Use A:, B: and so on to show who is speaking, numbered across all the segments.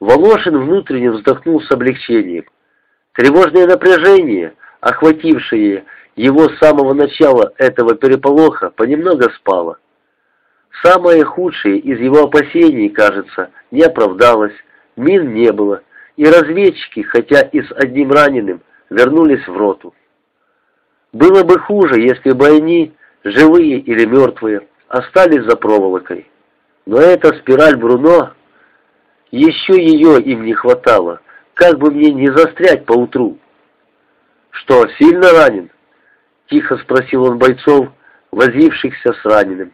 A: Волошин внутренне вздохнул с облегчением. Тревожное напряжение, охватившее его с самого начала этого переполоха, понемногу спало. Самое худшее из его опасений, кажется, не оправдалось, мин не было, и разведчики, хотя и с одним раненым, вернулись в роту. Было бы хуже, если бы они, живые или мертвые, остались за проволокой. Но эта спираль Бруно, еще ее им не хватало, как бы мне не застрять поутру. «Что, сильно ранен?» — тихо спросил он бойцов, возившихся с раненым.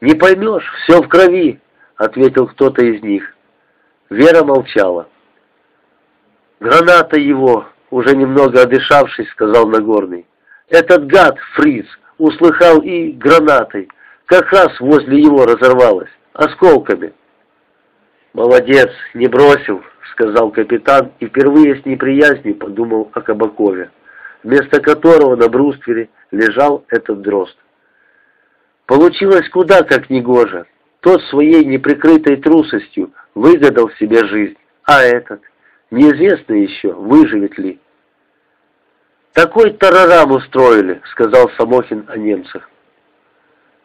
A: «Не поймешь, все в крови», — ответил кто-то из них. Вера молчала. «Граната его!» — уже немного одышавшись, сказал Нагорный. «Этот гад, Фриц, услыхал и гранатой. Как раз возле его разорвалась, осколками». «Молодец, не бросил», — сказал капитан и впервые с неприязнью подумал о Кабакове, вместо которого на бруствере лежал этот дрозд. Получилось куда как негоже. Тот своей неприкрытой трусостью выгадал себе жизнь, а этот, неизвестно еще, выживет ли. «Такой тарарам устроили», — сказал Самохин о немцах.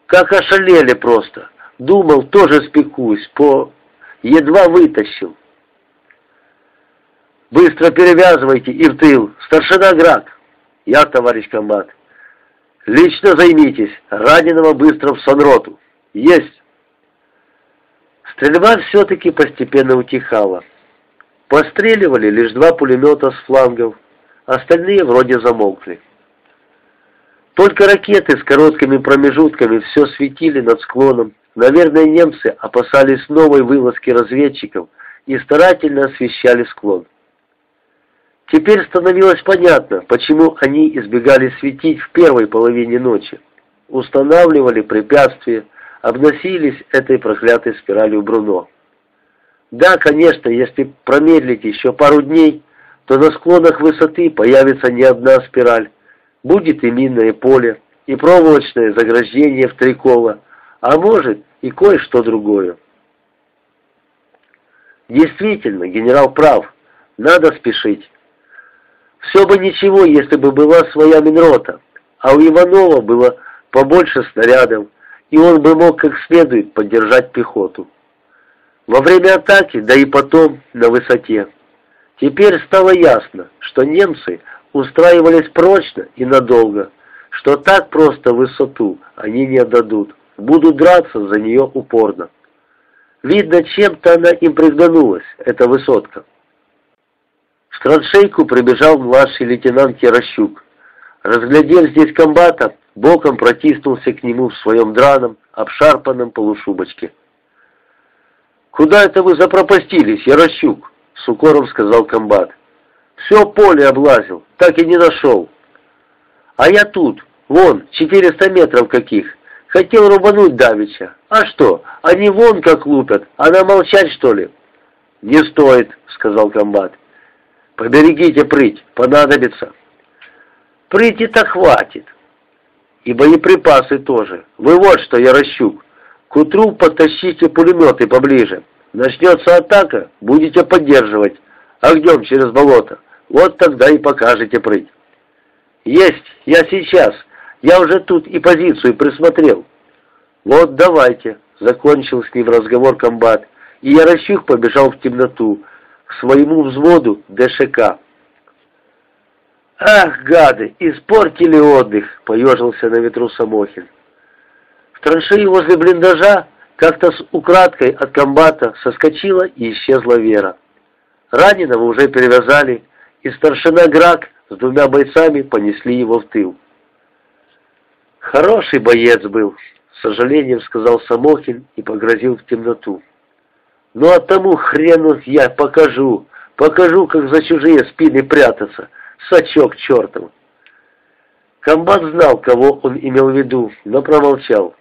A: «Как ошалели просто. Думал, тоже спекусь, по... едва вытащил». «Быстро перевязывайте и в тыл. Старшина Грак». «Я, товарищ комбат». «Лично займитесь. Раненого быстро в санроту». «Есть». Стрельба все-таки постепенно утихала. Постреливали лишь два пулемета с флангов, остальные вроде замолкли. Только ракеты с короткими промежутками все светили над склоном. Наверное, немцы опасались новой вылазки разведчиков и старательно освещали склон. Теперь становилось понятно, почему они избегали светить в первой половине ночи. Устанавливали препятствия, обносились этой проклятой спиралью Бруно. Да, конечно, если промедлить еще пару дней, то на склонах высоты появится не одна спираль. Будет и минное поле, и проволочное заграждение в три кола, а может и кое-что другое. Действительно, генерал прав, надо спешить. Все бы ничего, если бы была своя Минрота, а у Иванова было побольше снарядов, и он бы мог как следует поддержать пехоту. Во время атаки, да и потом на высоте. Теперь стало ясно, что немцы устраивались прочно и надолго, что так просто высоту они не отдадут, будут драться за нее упорно. Видно, чем-то она им приглянулась, эта высотка. В траншейку прибежал младший лейтенант Ярощук. Разглядев здесь комбата, боком протиснулся к нему в своем драном, обшарпанном полушубочке. «Куда это вы запропастились, Ярощук?» — с укором сказал комбат. «Все поле облазил, так и не нашел». «А я тут, вон, четыреста метров каких. Хотел рубануть давеча. А что, они вон как лупят, а нам молчать, что ли?» «Не стоит», — сказал комбат. Поберегите прыть, понадобится. Прыти-то хватит. И боеприпасы тоже. Вы вот что, Ярощук, к утру подтащите пулеметы поближе. Начнется атака, будете поддерживать огнем через болото. Вот тогда и покажете прыть. Есть, я сейчас. Я уже тут и позицию присмотрел. Вот давайте, закончил с ним разговор комбат. И Ярощук побежал в темноту, к своему взводу ДШК. «Ах, гады, испортили отдых!» — поежился на ветру Самохин. В траншеи возле блиндажа как-то с украдкой от комбата соскочила и исчезла Вера. Раненого уже перевязали, и старшина Грак с двумя бойцами понесли его в тыл. «Хороший боец был», — с сожалением сказал Самохин и погрозил в темноту. Ну а тому хрену я покажу, покажу, как за чужие спины прятаться, сачок чертов. Комбат знал, кого он имел в виду, но промолчал.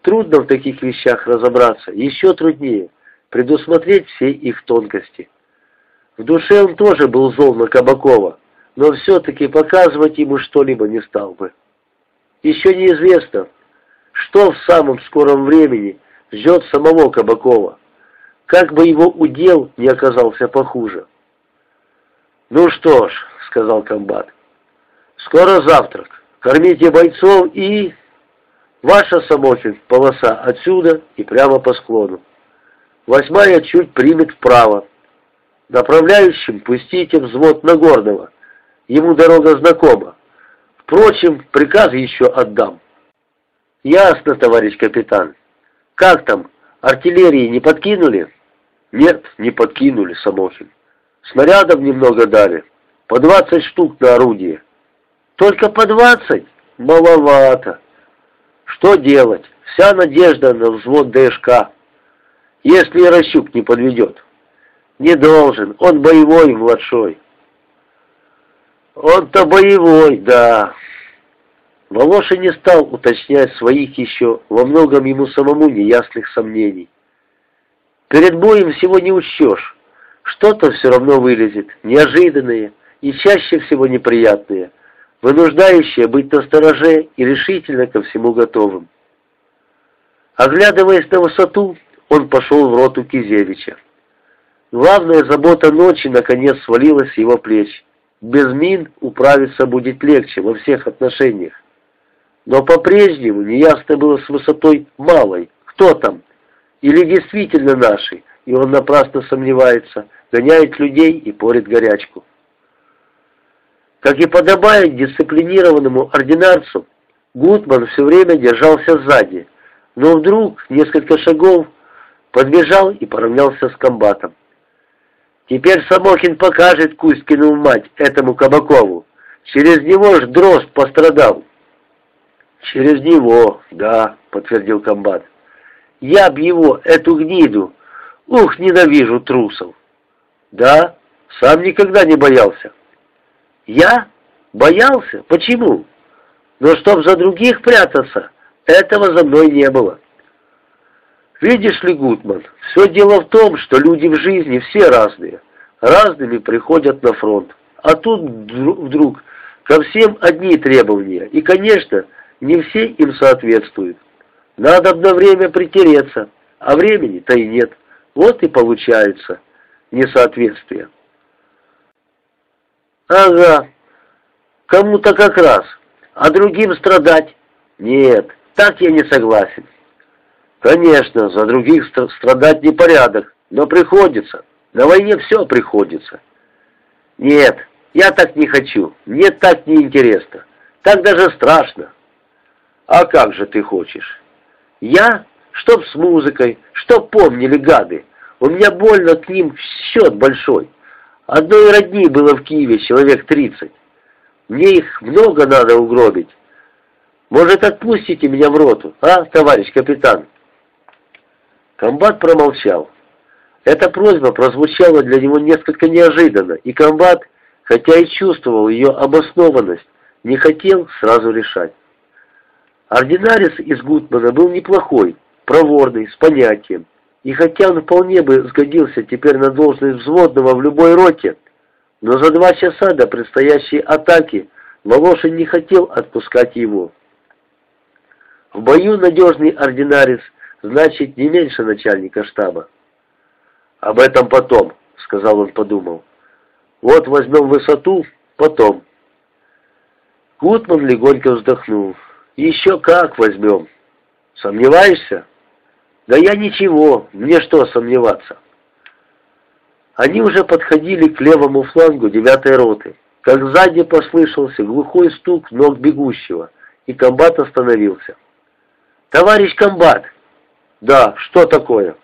A: Трудно в таких вещах разобраться, еще труднее предусмотреть все их тонкости. В душе он тоже был зол на Кабакова, но все-таки показывать ему что-либо не стал бы. Еще неизвестно, что в самом скором времени ждет самого Кабакова. как бы его удел не оказался похуже. «Ну что ж», — сказал комбат, — «скоро завтрак. Кормите бойцов и...» «Ваша, Самохин, полоса отсюда и прямо по склону. Восьмая чуть примет вправо. Направляющим пустите взвод Нагорного. Ему дорога знакома. Впрочем, приказ еще отдам». «Ясно, товарищ капитан. Как там, артиллерии не подкинули?» «Нет, не подкинули, Самохин. Снарядов немного дали. По двадцать штук на орудие». «Только по двадцать? Маловато. Что делать? Вся надежда на взвод ДШК. Если Ярощук не подведет. Не должен, он боевой младшой». «Он-то боевой, да». Волошин не стал уточнять своих еще во многом ему самому неясных сомнений. Перед боем всего не учтешь. Что-то все равно вылезет, неожиданное и чаще всего неприятное, вынуждающее быть настороже и решительно ко всему готовым. Оглядываясь на высоту, он пошел в роту Кизевича. Главная забота ночи наконец свалилась с его плеч. Без мин управиться будет легче во всех отношениях. Но по-прежнему неясно было с высотой малой, кто там, или действительно наши, и он напрасно сомневается, гоняет людей и порит горячку. Как и подобает дисциплинированному ординарцу, Гутман все время держался сзади, но вдруг несколько шагов подбежал и поравнялся с комбатом. Теперь Самохин покажет Кузькину мать этому Кабакову. Через него ж дрозд пострадал. «Через него, да», — подтвердил комбат. «Я б его, эту гниду, ух, ненавижу трусов». «Да, сам никогда не боялся». «Я? Боялся? Почему? Но чтоб за других прятаться, этого за мной не было». «Видишь ли, Гутман, все дело в том, что люди в жизни все разные, разными приходят на фронт, а тут вдруг ко всем одни требования, и, конечно, не все им соответствуют. Надо на время притереться, а времени-то и нет. Вот и получается несоответствие. Ага, кому-то как раз, а другим страдать? Нет, так я не согласен. Конечно, за других страдать не порядок, но приходится. На войне все приходится. Нет, я так не хочу, мне так не интересно. Так даже страшно. А как же ты хочешь? Я? Чтоб с музыкой, чтоб помнили гады. У меня больно к ним счет большой. Одной родни было в Киеве человек тридцать. Мне их много надо угробить. Может, отпустите меня в роту, а, товарищ капитан?» Комбат промолчал. Эта просьба прозвучала для него несколько неожиданно, и комбат, хотя и чувствовал ее обоснованность, не хотел сразу решать. Ординарец из Гутмана был неплохой, проворный, с понятием. И хотя он вполне бы сгодился теперь на должность взводного в любой роте, но за два часа до предстоящей атаки Волошин не хотел отпускать его. В бою надежный ординарец значит не меньше начальника штаба. «Об этом потом», — сказал он, подумал. «Вот возьмем высоту, потом». Гутман легонько вздохнул. Еще как возьмем. Сомневаешься? Да я ничего, мне что сомневаться? Они уже подходили к левому флангу девятой роты, как сзади послышался глухой стук ног бегущего, и комбат остановился. «Товарищ комбат!» «Да, что такое?»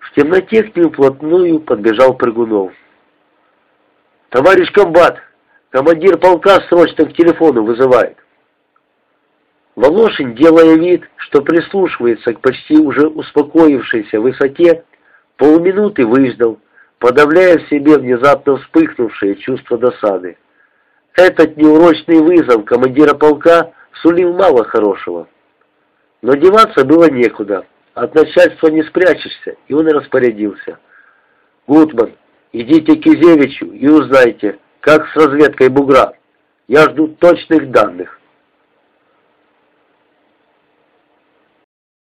A: В темноте к ним вплотную подбежал Прыгунов. «Товарищ комбат, командир полка срочно к телефону вызывает». Волошин, делая вид, что прислушивается к почти уже успокоившейся высоте, полминуты выждал, подавляя в себе внезапно вспыхнувшее чувство досады. Этот неурочный вызов командира полка сулил мало хорошего. Но деваться было некуда, от начальства не спрячешься, и он распорядился. «Гутман, идите к Кизевичу и узнайте, как с разведкой бугра. Я жду точных данных».